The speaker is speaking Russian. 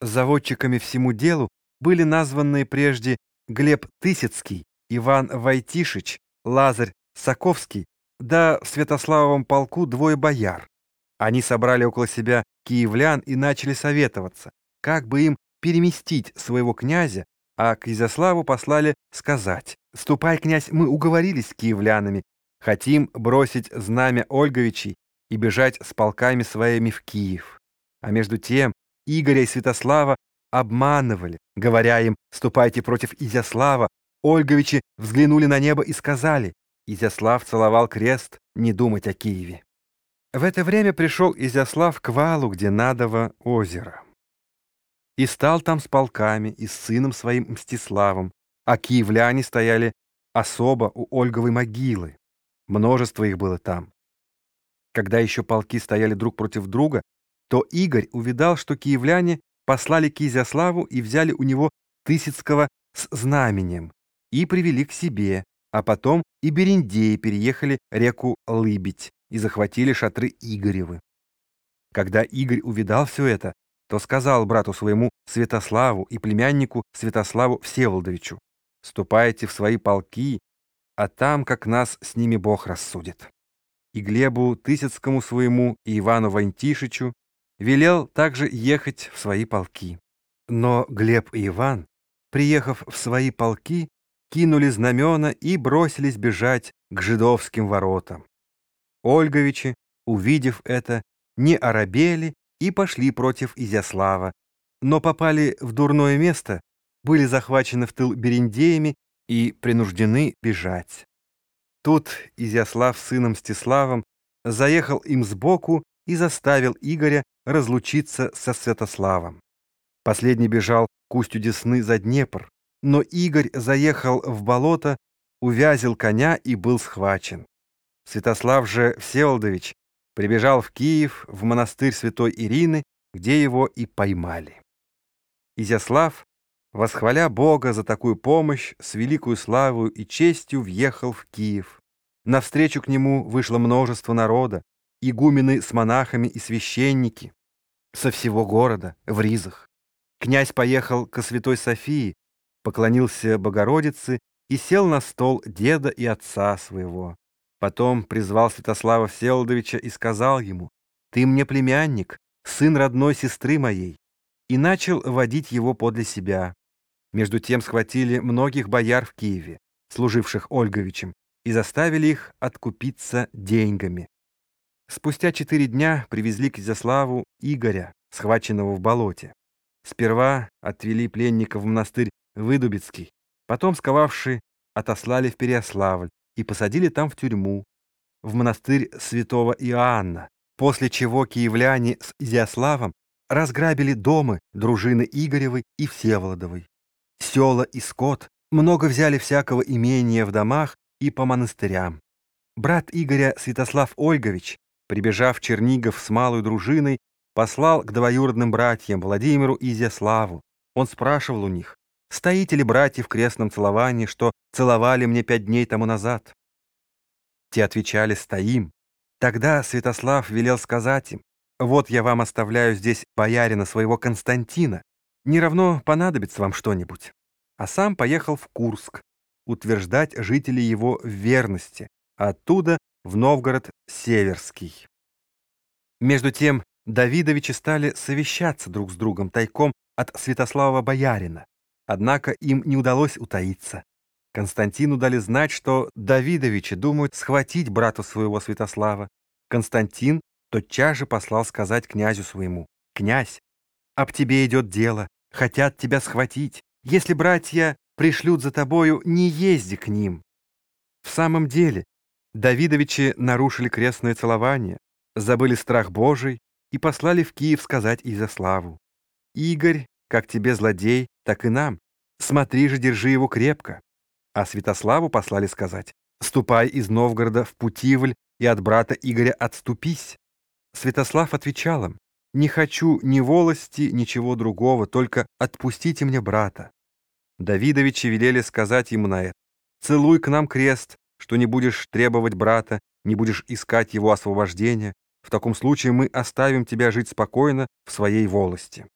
Заводчиками всему делу были названные прежде Глеб Тысяцкий, Иван Войтишич, Лазарь Саковский, да в Святославовом полку двое бояр. Они собрали около себя киевлян и начали советоваться, как бы им переместить своего князя, а к Изяславу послали сказать, «Ступай, князь, мы уговорились с киевлянами, хотим бросить знамя Ольговичей и бежать с полками своими в Киев». А между тем Игоря и Святослава обманывали, говоря им «ступайте против Изяслава». Ольговичи взглянули на небо и сказали Изяслав целовал крест, не думать о Киеве. В это время пришел Изяслав к валу, где надово озеро. И стал там с полками и с сыном своим Мстиславом, а киевляне стояли особо у Ольговой могилы. Множество их было там. Когда еще полки стояли друг против друга, то Игорь увидал, что киевляне послали к Изяславу и взяли у него Тысяцкого с знаменем и привели к себе, а потом и Берендеи переехали реку Лыбить и захватили шатры Игоревы. Когда Игорь увидал все это, то сказал брату своему Святославу и племяннику Святославу Всеволодовичу, «Ступайте в свои полки, а там, как нас с ними Бог рассудит». И Глебу Тысяцкому своему и Ивану Вантишичу велел также ехать в свои полки. Но Глеб и Иван, приехав в свои полки, кинули знамена и бросились бежать к жидовским воротам. Ольговичи, увидев это, не оробели и пошли против Изяслава, но попали в дурное место, были захвачены в тыл берендеями и принуждены бежать. Тут Изяслав с сыном Стиславом заехал им сбоку и заставил Игоря разлучиться со Святославом. Последний бежал к устью Десны за Днепр, но Игорь заехал в болото, увязил коня и был схвачен. Святослав же Всеволодович прибежал в Киев, в монастырь святой Ирины, где его и поймали. Изяслав, восхваля Бога за такую помощь, с великою славою и честью въехал в Киев. Навстречу к нему вышло множество народа, игумены с монахами и священники со всего города в ризах. Князь поехал ко святой Софии, поклонился Богородице и сел на стол деда и отца своего. Потом призвал Святослава Всеволодовича и сказал ему, «Ты мне племянник, сын родной сестры моей», и начал водить его подле себя. Между тем схватили многих бояр в Киеве, служивших Ольговичем, и заставили их откупиться деньгами. Спустя четыре дня привезли к Изяславу Игоря, схваченного в болоте. Сперва отвели пленника в монастырь Выдубицкий, потом, сковавши, отослали в Переославль и посадили там в тюрьму, в монастырь святого Иоанна, после чего киевляне с Изяславом разграбили дома дружины Игоревой и Всеволодовой. Села и скот много взяли всякого имения в домах и по монастырям. Брат Игоря Святослав Ольгович прибежав в Чернигов с малой дружиной, послал к двоюродным братьям Владимиру и Изяславу. Он спрашивал у них, стоите ли братья в крестном целовании, что целовали мне пять дней тому назад? Те отвечали, стоим. Тогда Святослав велел сказать им, вот я вам оставляю здесь боярина своего Константина, не равно понадобится вам что-нибудь. А сам поехал в Курск, утверждать жителей его в верности, а оттуда в Новгород Северский. Между тем Давидовичи стали совещаться друг с другом тайком от Святослава Боярина, однако им не удалось утаиться. Константину дали знать, что Давидовичи думают схватить брата своего Святослава. Константин тотчас же послал сказать князю своему, «Князь, об тебе идет дело, хотят тебя схватить. Если братья пришлют за тобою, не езди к ним». В самом деле, Давидовичи нарушили крестное целование, забыли страх Божий и послали в Киев сказать Изяславу. «Игорь, как тебе злодей, так и нам. Смотри же, держи его крепко». А Святославу послали сказать, «Ступай из Новгорода в Путивль и от брата Игоря отступись». Святослав отвечал им, «Не хочу ни волости, ничего другого, только отпустите мне брата». Давидовичи велели сказать ему на это, «Целуй к нам крест, что не будешь требовать брата, не будешь искать его освобождения, в таком случае мы оставим тебя жить спокойно в своей волости.